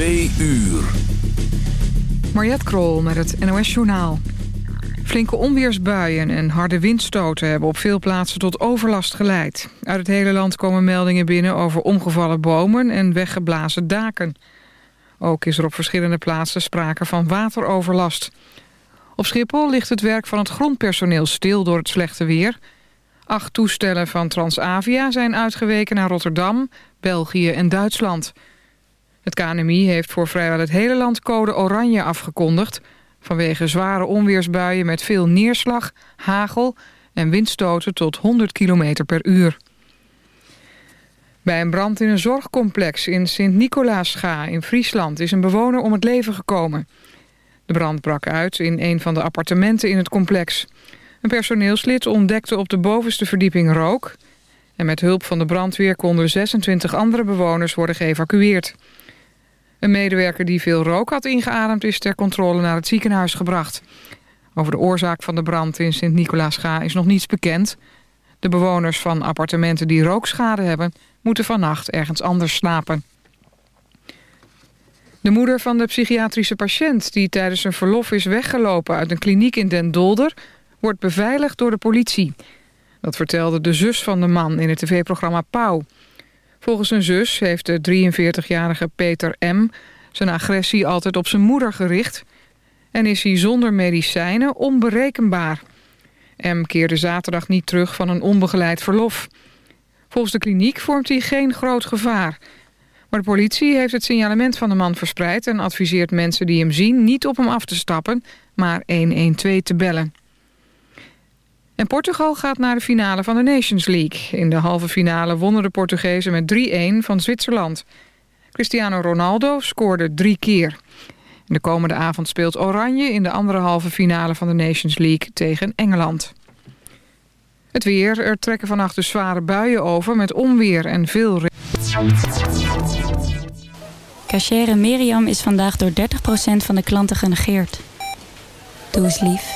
Twee uur. Mariette Krol met het NOS Journaal. Flinke onweersbuien en harde windstoten hebben op veel plaatsen tot overlast geleid. Uit het hele land komen meldingen binnen over omgevallen bomen en weggeblazen daken. Ook is er op verschillende plaatsen sprake van wateroverlast. Op Schiphol ligt het werk van het grondpersoneel stil door het slechte weer. Acht toestellen van Transavia zijn uitgeweken naar Rotterdam, België en Duitsland. Het KNMI heeft voor vrijwel het hele land code oranje afgekondigd... vanwege zware onweersbuien met veel neerslag, hagel en windstoten tot 100 km per uur. Bij een brand in een zorgcomplex in Sint-Nicolaascha in Friesland... is een bewoner om het leven gekomen. De brand brak uit in een van de appartementen in het complex. Een personeelslid ontdekte op de bovenste verdieping rook... en met hulp van de brandweer konden 26 andere bewoners worden geëvacueerd. Een medewerker die veel rook had ingeademd is ter controle naar het ziekenhuis gebracht. Over de oorzaak van de brand in Sint-Nicolaasga is nog niets bekend. De bewoners van appartementen die rookschade hebben... moeten vannacht ergens anders slapen. De moeder van de psychiatrische patiënt die tijdens een verlof is weggelopen... uit een kliniek in Den Dolder, wordt beveiligd door de politie. Dat vertelde de zus van de man in het tv-programma Pauw. Volgens zijn zus heeft de 43-jarige Peter M. zijn agressie altijd op zijn moeder gericht... en is hij zonder medicijnen onberekenbaar. M keerde zaterdag niet terug van een onbegeleid verlof. Volgens de kliniek vormt hij geen groot gevaar. Maar de politie heeft het signalement van de man verspreid... en adviseert mensen die hem zien niet op hem af te stappen... maar 112 te bellen. En Portugal gaat naar de finale van de Nations League. In de halve finale wonnen de Portugezen met 3-1 van Zwitserland. Cristiano Ronaldo scoorde drie keer. De komende avond speelt Oranje in de andere halve finale van de Nations League tegen Engeland. Het weer, er trekken vannacht de zware buien over met onweer en veel... Cachere Miriam is vandaag door 30% van de klanten genegeerd. Doe eens lief.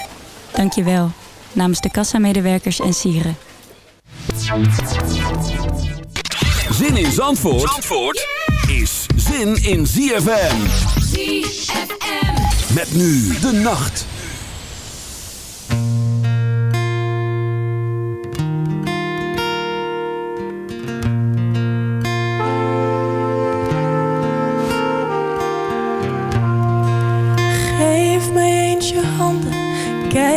Dank je wel namens de kassamedewerkers en sieren. Zin in Zandvoort, Zandvoort is zin in ZFM. ZFM. Met nu de nacht.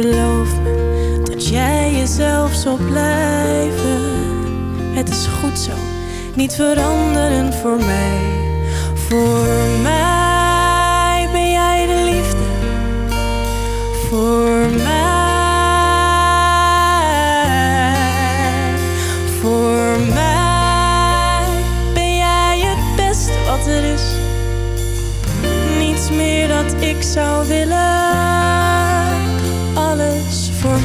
Beloof me jij jezelf zal blijven. Het is goed zo, niet veranderen voor mij. Voor mij ben jij de liefde. Voor mij. Voor mij ben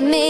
me.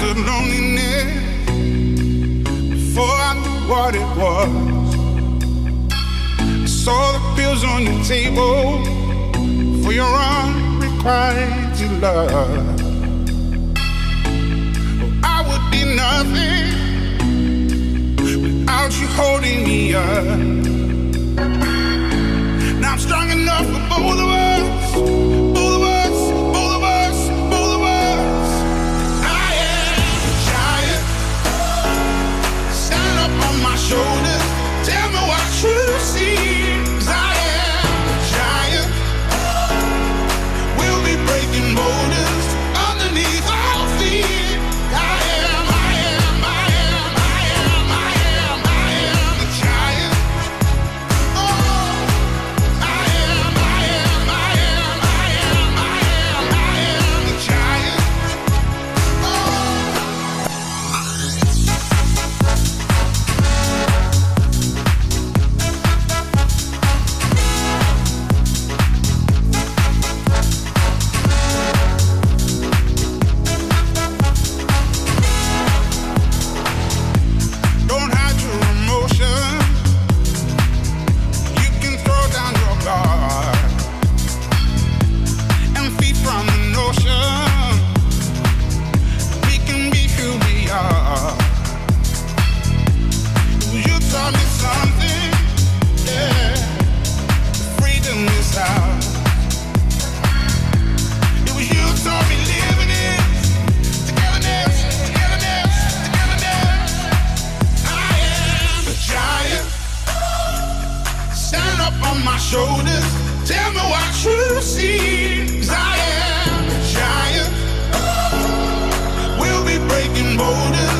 The loneliness before I knew what it was. I saw the pills on your table for your unrequited love. Well, I would be nothing without you holding me up. Now I'm strong enough for both of us. See. On my shoulders. Tell me what you see. 'Cause I am a giant. We'll be breaking borders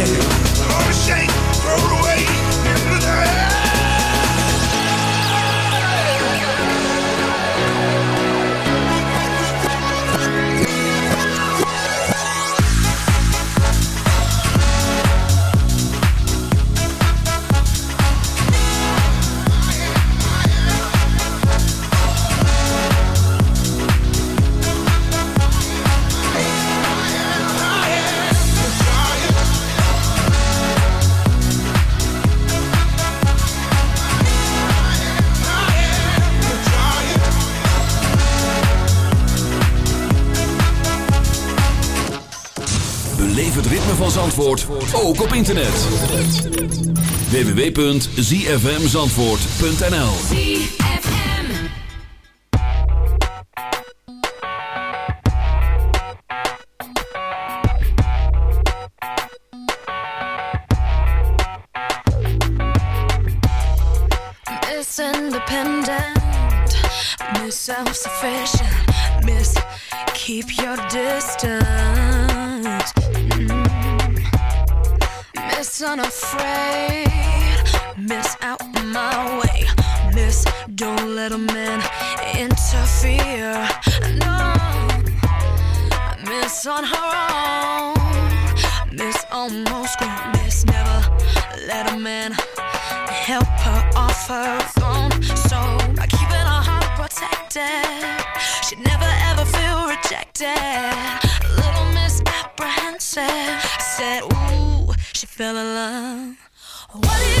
Beleef het ritme van Zandvoort, ook op internet. www.zfmzandvoort.nl Miss Independent, Miss Self Sufficient, Miss Keep Your Distance, Unafraid, Miss Out My Way, Miss Don't Let a Man Interfere. No, Miss On Her Own, Miss Almost Grown, Miss Never Let a Man help her off her throne. So by keeping her heart protected, she'd never ever feel rejected. Little Miss Apprehensive said, fell in love. What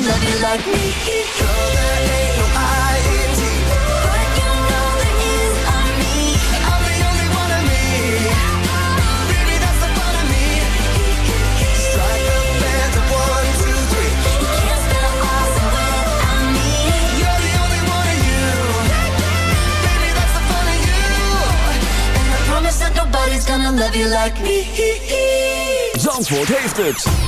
gonna love you like me. You're the I'm the only one of me. Baby, that's the of me. Strike band one, two, three. You can't the only one of you. Baby, that's the fun of you. And I promise that nobody's gonna love you like me. Zandvoort heeft het.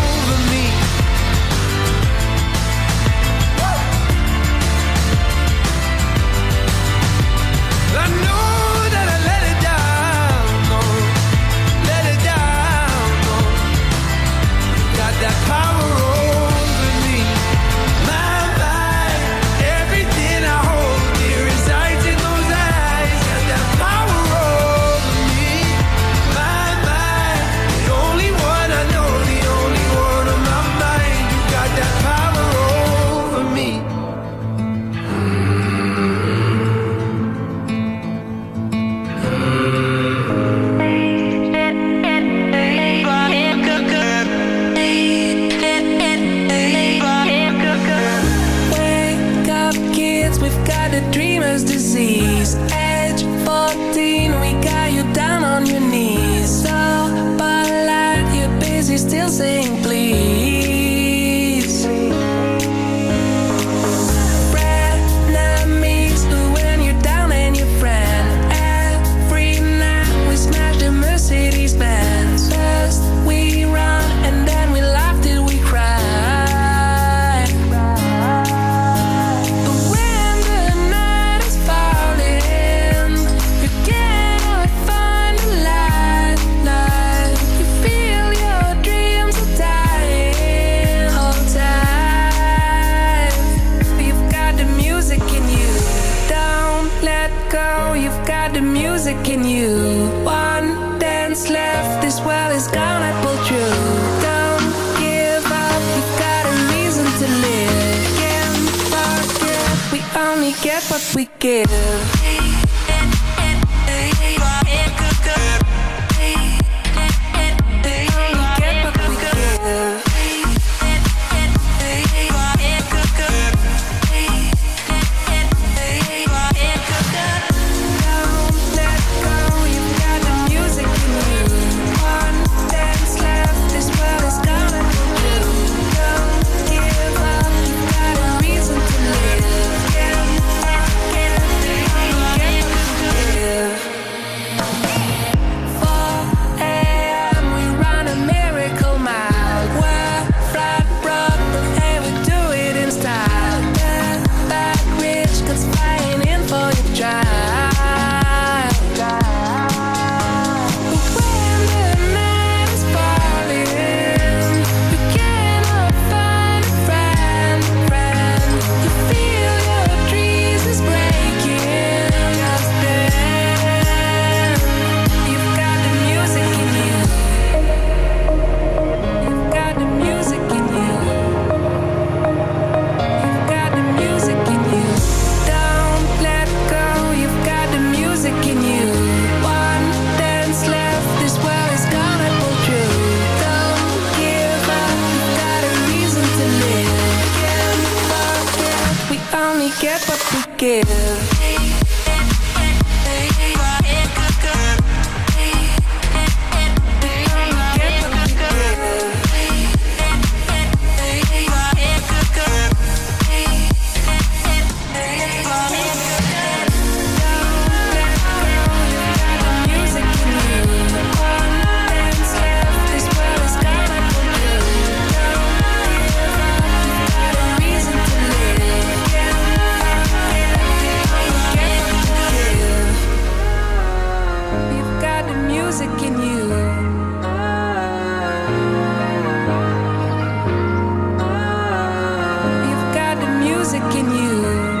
toxic in you.